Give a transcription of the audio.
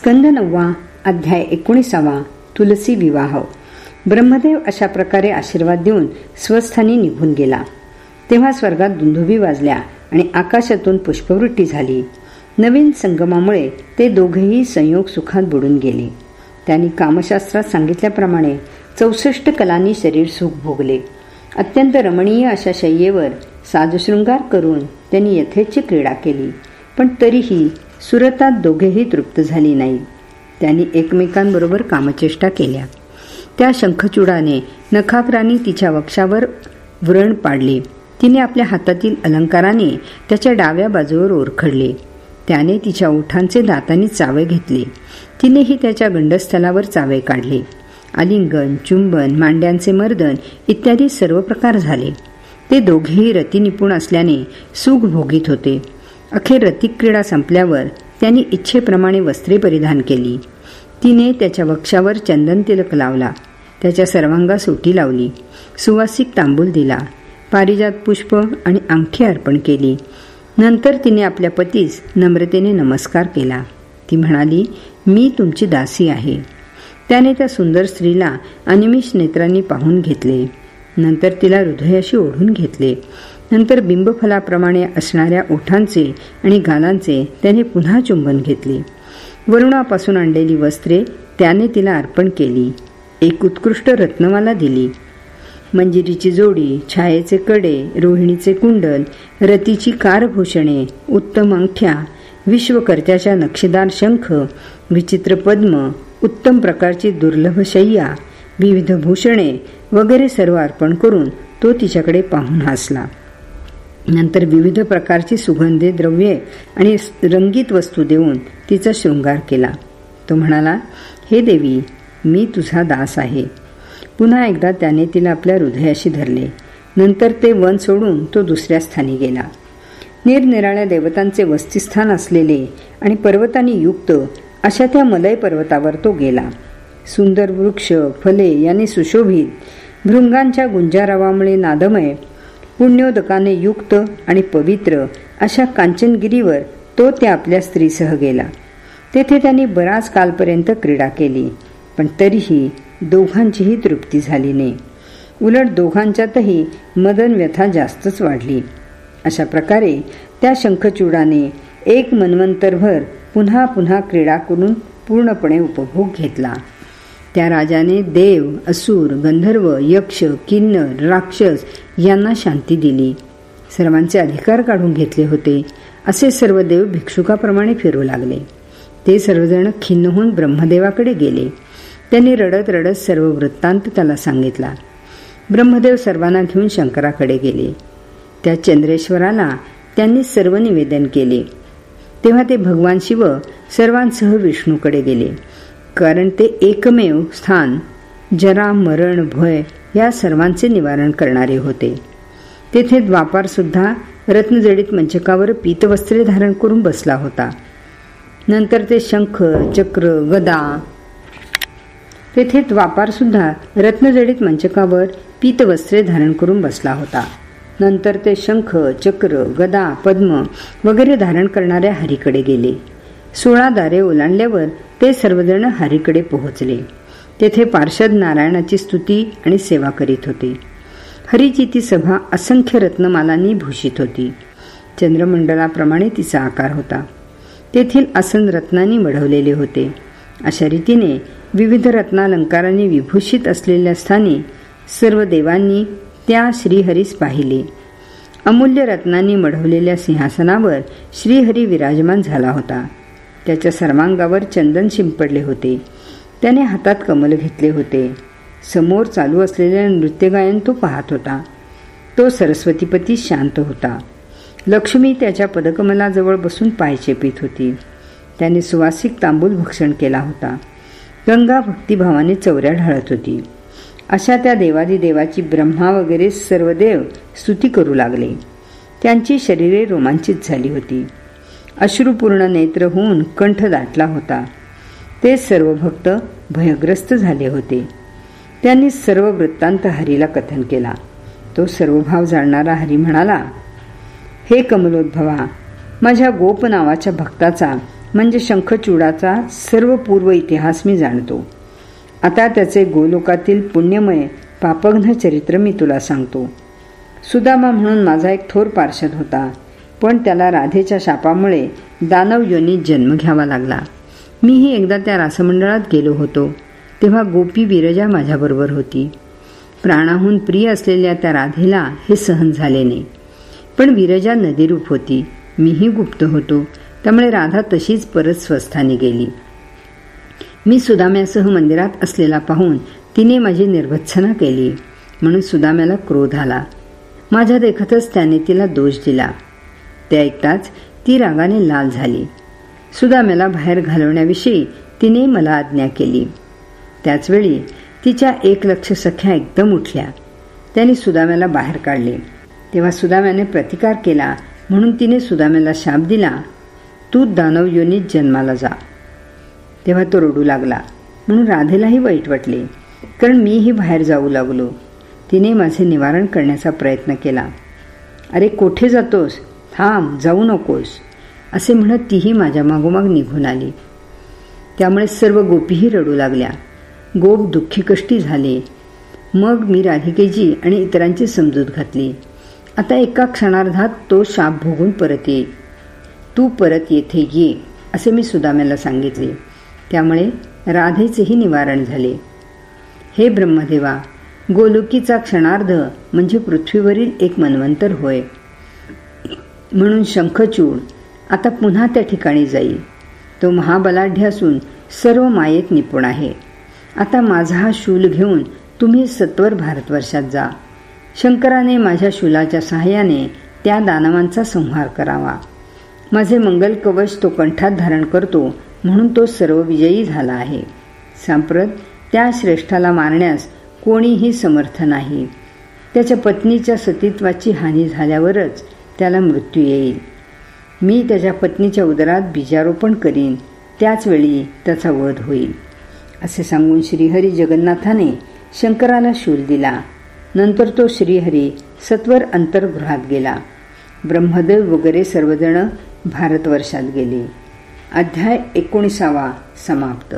स्कंद नववा अध्याय एकोणीसावा तुलसी विवाह. ब्रह्मदेव अशा प्रकारे आशीर्वाद देऊन स्वस्थानी निघून गेला. तेव्हा स्वर्गात दुंदुबी वाजल्या आणि आकाशातून पुष्पवृत्ती झाली. नवीन संगमामुळे ते दोघेही संयोग सुखात बुडून गेले. त्यांनी कामशास्त्रात सांगितल्याप्रमाणे चौसष्ट कलांनी शरीर सुख भोगले. अत्यंत रमणीय अशा शय्येवर साजशृंगार करून त्यांनी यथेच्छ क्रीडा केली. पण तरीही सुरतात दोघेही तृप्त झाली नाही. त्यांनी एकमेकांबरोबर कामचेष्टा केल्या. त्या शंखचूडाने नखाग्राने तिच्या वक्षावर व्रण पाडले. तिने आपल्या हातातील अलंकाराने त्याच्या डाव्या बाजूवर ओरखडले. त्याने तिच्या ओठांचे दातांनी चावे घेतले. तिनेही त्याच्या गंडस्थलावर चावे काढले. आलिंगन चुंबन मांड्यांचे मर्दन इत्यादी सर्व प्रकार झाले. ते दोघेही रतिनिपुण असल्याने सुख भोगीत होते. अखेर रतिक क्रीडा संपल्यावर त्यांनी इच्छेप्रमाणे वस्त्रे परिधान केली. तिने त्याच्या वक्षावर चंदन तिलक लावला. त्याच्या सर्वांगा सुटी लावली. सुवासिक तांबूल दिला. पारिजात पुष्प आणि अंगठी अर्पण केली. नंतर तिने आपल्या पतीस नम्रतेने नमस्कार केला. ती म्हणाली मी तुमची दासी आहे. त्याने त्या सुंदर स्त्रीला अनिमिष नेत्रांनी पाहून घेतले. नंतर तिला हृदयाशी ओढून घेतले. नंतर बिंबफलाप्रमाणे असणाऱ्या ओठांचे आणि गालांचे त्याने पुन्हा चुंबन घेतले. वरुणापासून आणलेली वस्त्रे त्याने तिला अर्पण केली. एक उत्कृष्ट रत्नमाला दिली. मंजिरीची जोडी छायेचे कडे रोहिणीचे कुंडल रतीची कारभूषणे उत्तम अंगठ्या विश्वकर्त्याच्या नक्षीदार शंख विचित्र पद्म उत्तम प्रकारची दुर्लभ शय्या विविध भूषणे वगैरे सर्व अर्पण करून तो तिच्याकडे पाहून हसला. नंतर विविध प्रकारची सुगंधी द्रव्ये आणि रंगीत वस्तू देऊन तिचा शृंगार केला. तो म्हणाला हे देवी मी तुझा दास आहे. पुन्हा एकदा त्याने तिला आपल्या हृदयाशी धरले. नंतर ते वन सोडून तो दुसऱ्या स्थानी गेला. निरनिराळ्या देवतांचे वस्तीस्थान असलेले आणि पर्वतांनी युक्त अशा त्या मलय पर्वतावर तो गेला. सुंदर वृक्ष फले यांनी सुशोभित भृंगांच्या गुंजारावामुळे नादमय पुण्योदकाने युक्त आणि पवित्र अशा कांचनगिरीवर तो त्या आपल्या स्त्रीसह गेला. तेथे त्यांनी बराच कालपर्यंत क्रीडा केली पण तरीही दोघांचीही तृप्ती झाली नाही. उलट दोघांच्यातही मदन व्यथा जास्तच वाढली. अशा प्रकारे त्या शंखचूडाने एक मनवंतरभर पुन्हा पुन्हा क्रीडा करून पूर्णपणे उपभोग घेतला. त्या राजाने देव असुर गंधर्व यक्ष किन्नर राक्षस यांना शांती दिली. सर्वांचे अधिकार काढून घेतले होते. असे सर्व देव भिक्षुकाप्रमाणे फिरू लागले. ते सर्वजण खिन्न होऊन ब्रह्मदेवाकडे गेले. त्यांनी रडत रडत सर्व वृत्तांत त्याला सांगितला. ब्रह्मदेव सर्वांना घेऊन शंकराकडे गेले. त्या चंद्रेश्वराला त्यांनी सर्व निवेदन केले. तेव्हा ते भगवान शिव सर्वांसह विष्णूकडे गेले. कारण ते एकमेव स्थान जरा मरण भय या सर्वांचे निवारण करणारे होते. तेथे द्वापार सुद्धा रत्नजडित मंचकावर पीतवस्त्रे धारण करून बसला होता. नंतर ते शंख चक्र गदा तेथे द्वापार सुद्धा रत्नजडित मंचकावर पीतवस्त्रे धारण करून बसला होता. नंतर ते शंख चक्र गदा पद्म वगैरे धारण करणाऱ्या हरीकडे गेले. सोळा दारे ओलांडल्यावर ते सर्वजण हरीकडे पोहोचले. तेथे पार्षद नारायणाची स्तुती आणि सेवा करीत होते. हरीची ती सभा असंख्य रत्नमालांनी भूषित होती. चंद्रमंडलाप्रमाणे तिचा आकार होता. तेथील आसन रत्नांनी मढवलेले होते. अशा रीतीने विविध रत्नालंकारांनी विभूषित असलेल्या स्थानी सर्व देवांनी त्या श्रीहरीस पाहिले. अमूल्य रत्नांनी मढवलेल्या सिंहासनावर श्रीहरी विराजमान झाला होता. त्याच्या सर्वांगावर चंदन शिंपडले होते. त्याने हातात कमल घेतले होते. समोर चालू असलेले नृत्यगायन तो पाहत होता. तो सरस्वतीपती शांत होता. लक्ष्मी त्याच्या पदकमलाजवळ बसून पाय चेपीत होती. त्याने सुवासिक तांबूल भक्षण केला होता. गंगा भक्तिभावाने चौऱ्या ढाळत होती. अशा त्या देवादी देवाची ब्रह्मा वगैरे सर्व देव स्तुती करू लागले. त्यांची शरीरे रोमांचित झाली होती. अश्रुपूर्ण नेत्र होऊन कंठ दाटला होता. ते सर्व भक्त भयग्रस्त झाले होते. त्यांनी सर्व वृत्तांत हरीला कथन केला. तो सर्व भाव जाणणारा हरी म्हणाला हे कमलोद्भवा माझ्या गोप नावाच्या भक्ताचा म्हणजे शंखचूडाचा सर्व पूर्व इतिहास मी जाणतो. आता त्याचे गोलोकातील पुण्यमय पापघ्न चरित्र मी तुला सांगतो. सुदामा म्हणून माझा एक थोर पार्षद होता. पण त्याला राधेच्या शापामुळे दानव योनीत जन्म घ्यावा लागला. मीही एकदा त्या रासमंडळात गेलो होतो तेव्हा गोपी विरजा माझ्याबरोबर होती. प्राणाहून प्रिय असलेल्या त्या राधेला हे सहन झाले नाही. पण विरजा नदीरूप होती. मीही गुप्त होतो त्यामुळे राधा तशीच परत स्वस्थानी गेली. मी सुदाम्यासह मंदिरात असलेला पाहून तिने माझी निर्भत्सना केली. म्हणून सुदाम्याला क्रोध आला. माझ्या देखतच त्याने तिला दोष दिला. ते ऐकताच ती रागाने लाल झाली. सुदाम्याला बाहेर घालवण्याविषयी तिने मला आज्ञा केली. त्याचवेळी तिच्या एक लक्ष सख्या एकदम उठल्या. त्याने सुदाम्याला बाहेर काढले. तेव्हा सुदाम्याने प्रतिकार केला म्हणून तिने सुदाम्याला शाप दिला तू दानव योनीत जन्माला जा. तेव्हा तो रडू लागला म्हणून राधेलाही वाईट वाटले कारण मीही बाहेर जाऊ लागलो. तिने माझे निवारण करण्याचा प्रयत्न केला. अरे कोठे जातोस? थांब जाऊ नकोस. असे म्हणत तीही माझ्या मागोमाग निघून आली. त्यामुळे सर्व गोपीही रडू लागल्या. गोप दुःखी कष्टी झाले. मग मी राधिकेची आणि इतरांची समजूत घातली. आता एका क्षणार्धात तो शाप भोगून परत येईल तू परत येथे ये असे मी सुदाम्याला सांगितले. त्यामुळे राधेचेही निवारण झाले. हे ब्रह्मदेवा गोलुकीचा क्षणार्ध म्हणजे पृथ्वीवरील एक मनवंतर होय. म्हणून शंखचूड आता पुन्हा त्या ठिकाणी जाईल. तो महाबलाढ्य असून सर्व मायेत निपुण आहे. आता माझा हा शूल घेऊन तुम्ही सत्वर भारतवर्षात जा. शंकराने माझ्या शूलाच्या सहाय्याने त्या दानवांचा संहार करावा. माझे मंगल कवच तो कंठात धारण करतो म्हणून तो सर्व विजयी झाला आहे. सांप्रत त्या श्रेष्ठाला मारण्यास कोणीही समर्थ नाही. त्याच्या पत्नीच्या सतीत्वाची हानी झाल्यावरच त्याला मृत्यू येईल. मी त्याच्या पत्नीच्या उदरात बीजारोपण करीन. त्याचवेळी त्याचा वध होईल. असे सांगून श्रीहरी जगन्नाथाने शंकराला शूल दिला. नंतर तो श्रीहरी सत्वर अंतर्गृहात गेला. ब्रह्मदेव वगैरे सर्वजण भारतवर्षात गेले. अध्याय एकोणीसावा समाप्त.